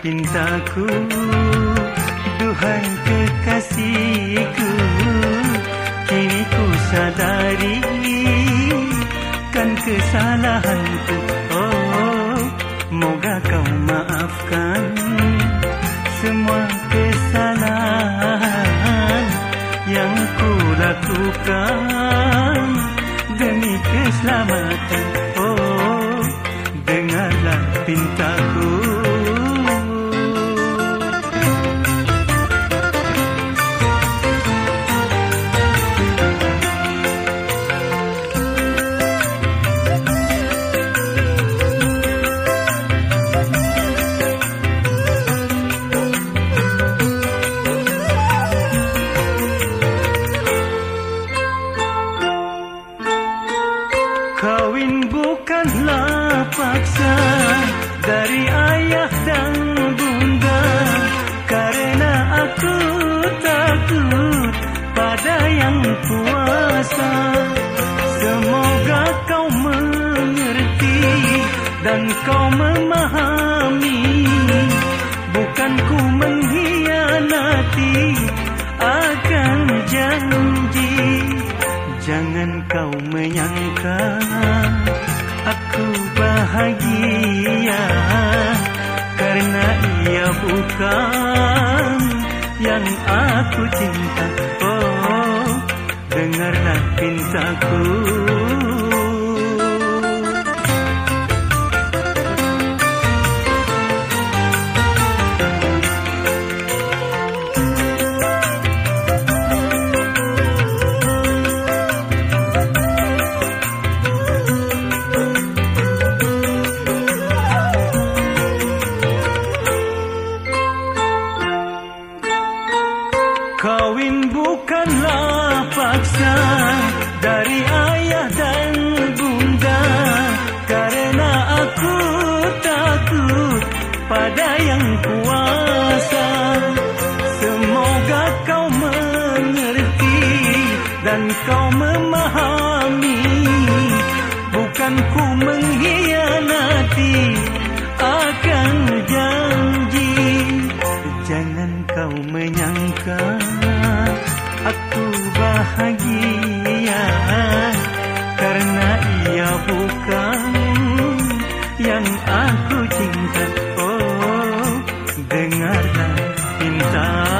pintaku Duhai kekasihku. Kini ku sadari Kan kesalahanku. Oh, moga kau maafkan Semua kesalahan Yang ku lakukan. Demi keselamatan kuasa Semoga kau mengerti dan kau memahami. Bukan ku mengkhianati akan janji. Jangan kau menyangka aku bahagia Karena ia bukan yang aku cinta dengarlah pintaku Kawin bukanlah dari ayah dan bunda. Karena aku takut pada yang kuasa. Semoga kau mengerti dan kau memahami. Bukan ku mengkhianati akan janji. Jangan kau menyangka bahagia Karena ia bukan yang aku cinta. Oh, dengarlah pinta